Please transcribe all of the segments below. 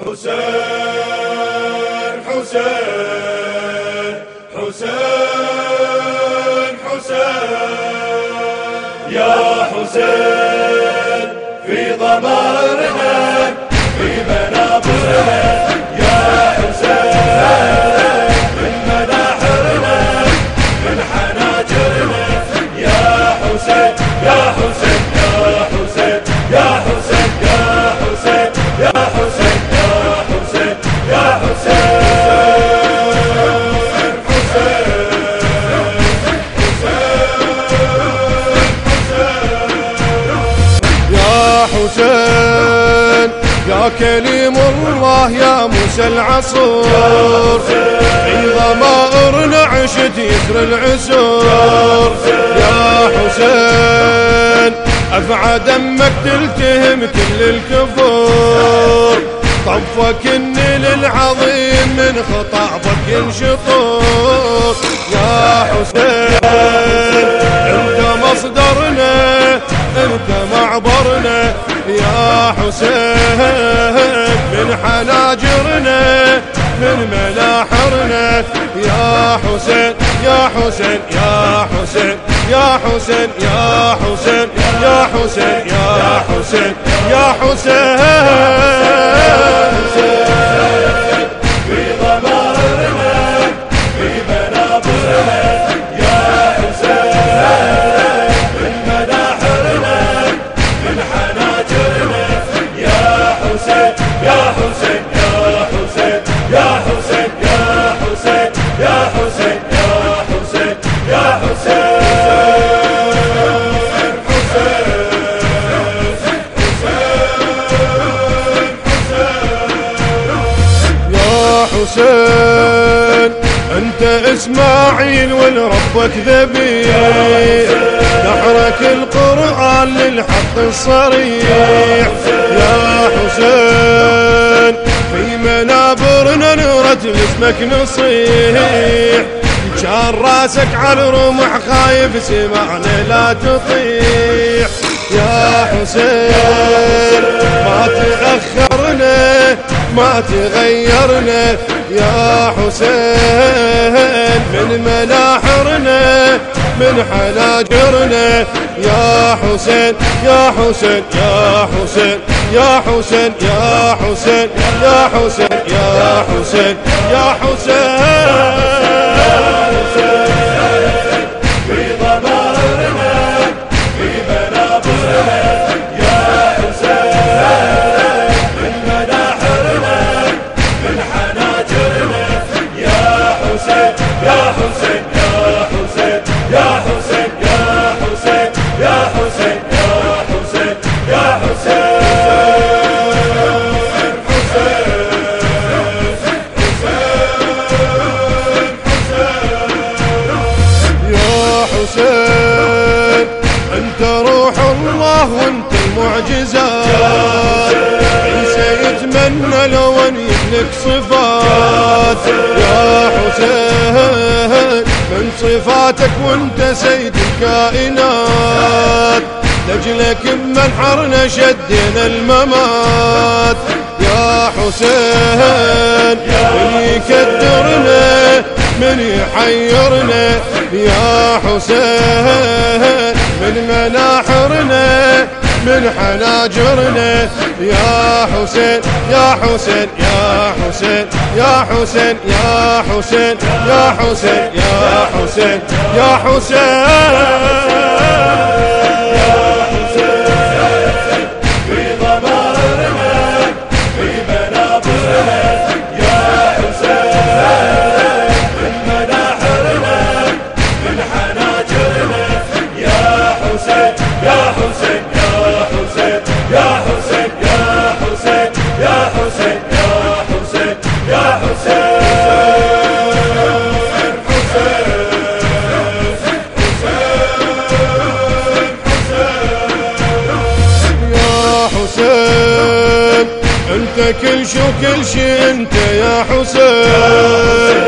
حسين حسين حسين حسين. يا حسين في ضمائرنا يا كليم الله يا موسى العصور. في ضمائرنا عشت يسر العسور. يا حسين افعى دمك تلتهم كل الكفور. طفك النيل العظيم من خطابك ينشطور يا حسين يا حسين من حناجرنا من ملاحرنا يا حسين يا حسين يا حسين يا حسين يا حسين يا حسين يا حسين يا حسين. حسين أنت إسماعيل ولربك ذبيح. نحرك القرآن للحق الصريح يا حسين في منابرنا نورة لاسمك نصيح. كان راسك على الرمح خايف سمعنا لا تطيح. يا حسين ما تأخرنا ما تغيرنا. يا حسين من مناحرنا من حناجرنا. يا حسين يا حسين يا حسين يا حسين يا حسين يا حسين يا حسين يا حسين. يا حسين يا حسين يا حسين يا حسين يا حسين حسين يا حسين انت روح الله وانت المعجزه سيتمنى لو ان يبلك صفات يا حسين صفاتك وانت سيد الكائنات. لجلك منحرنا شدينا الممات. يا حسين من يكدرنا من يحيرنا. يا حسين من مناحرنا. من حناجرنا يا حسين يا حسين يا حسين يا حسين يا حسين يا حسين يا حسين يا حسين. كل شو كل شي انت يا حسين.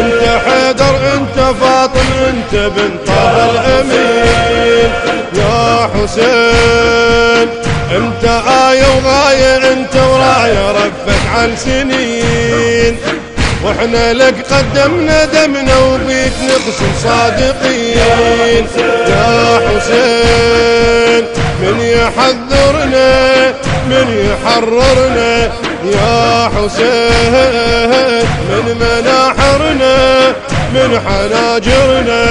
انت حيدر انت فاطم انت بن طه الأمين. يا حسين انت آية وغاية انت وراية رفت عن سنين. وإحنا لك قدمنا دمنا وبيك نقسم صادقين. يا حسين من يحذرنا من يحررنا يا حسين. من مناحرنا من حناجرنا.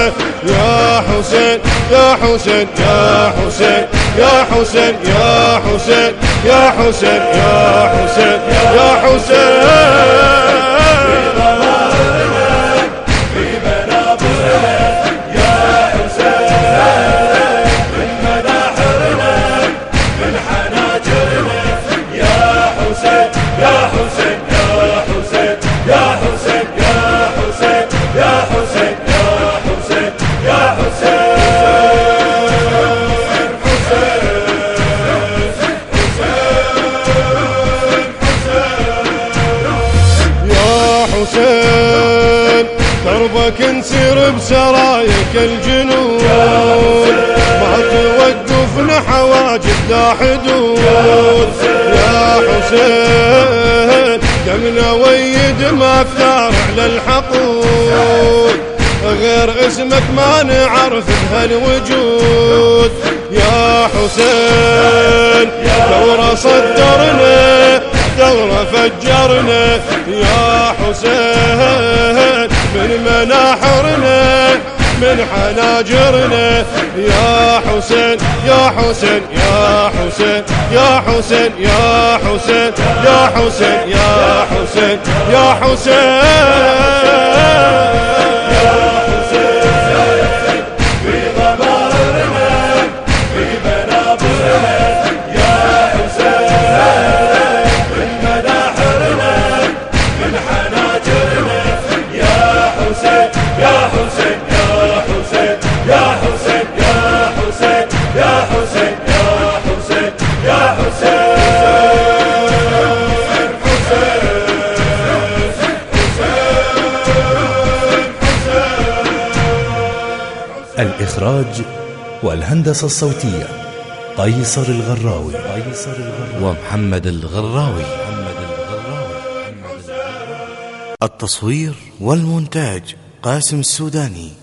يا حسين يا حسين يا حسين يا حسين يا حسين يا حسين يا حسين يا حسين. دربك نسير بسرايك الجنود. ما توقفنا حواجب لا حدود يا حسين دمنا ويد ما كثار على الحقود. غير اسمك ما نعرف بهالوجود. يا حسين ثورة صدرنا ثورة فجرنا. يا حسين من مناحرنا من حناجرنا. يا حسين يا حسين يا حسين يا حسين يا حسين يا حسين يا حسين يا حسين. والهندسة الصوتية قيصر الغراوي. قيصر الغراوي ومحمد الغراوي محمد الغراوي. التصوير والمونتاج قاسم السوداني.